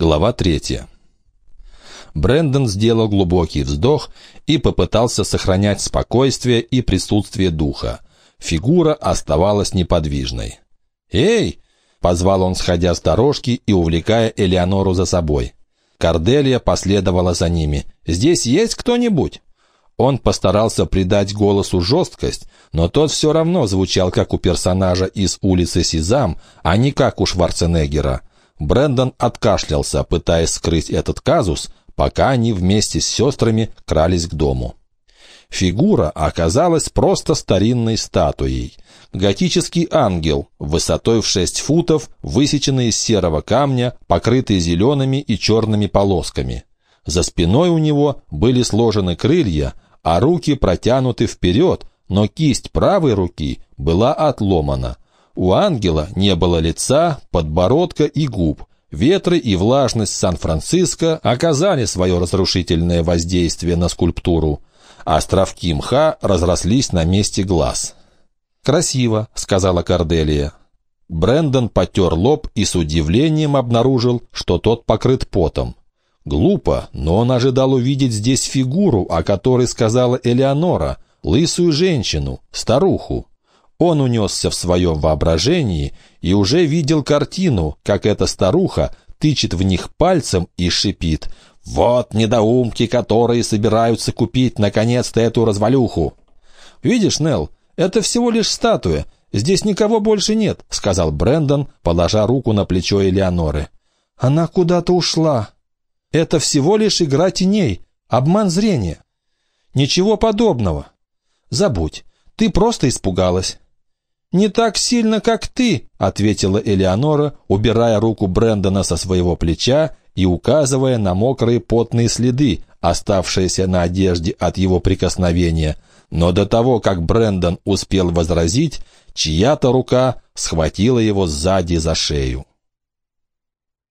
Глава третья. Брэндон сделал глубокий вздох и попытался сохранять спокойствие и присутствие духа. Фигура оставалась неподвижной. «Эй!» — позвал он, сходя с дорожки и увлекая Элеонору за собой. Корделия последовала за ними. «Здесь есть кто-нибудь?» Он постарался придать голосу жесткость, но тот все равно звучал как у персонажа из улицы Сезам, а не как у Шварценеггера. Брэндон откашлялся, пытаясь скрыть этот казус, пока они вместе с сестрами крались к дому. Фигура оказалась просто старинной статуей. Готический ангел, высотой в шесть футов, высеченный из серого камня, покрытый зелеными и черными полосками. За спиной у него были сложены крылья, а руки протянуты вперед, но кисть правой руки была отломана. У ангела не было лица, подбородка и губ. Ветры и влажность Сан-Франциско оказали свое разрушительное воздействие на скульптуру. Островки мха разрослись на месте глаз. «Красиво», — сказала Корделия. Брендон потер лоб и с удивлением обнаружил, что тот покрыт потом. Глупо, но он ожидал увидеть здесь фигуру, о которой сказала Элеонора, лысую женщину, старуху. Он унесся в своем воображении и уже видел картину, как эта старуха тычет в них пальцем и шипит. «Вот недоумки, которые собираются купить наконец-то эту развалюху!» «Видишь, Нелл, это всего лишь статуя. Здесь никого больше нет», — сказал Брэндон, положа руку на плечо Элеоноры. «Она куда-то ушла», это всего лишь игра теней, обман зрения. Ничего подобного. Забудь, ты просто испугалась. «Не так сильно, как ты», — ответила Элеонора, убирая руку Брэндона со своего плеча и указывая на мокрые потные следы, оставшиеся на одежде от его прикосновения. Но до того, как Брэндон успел возразить, чья-то рука схватила его сзади за шею.